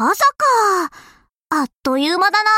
まさか。あっという間だな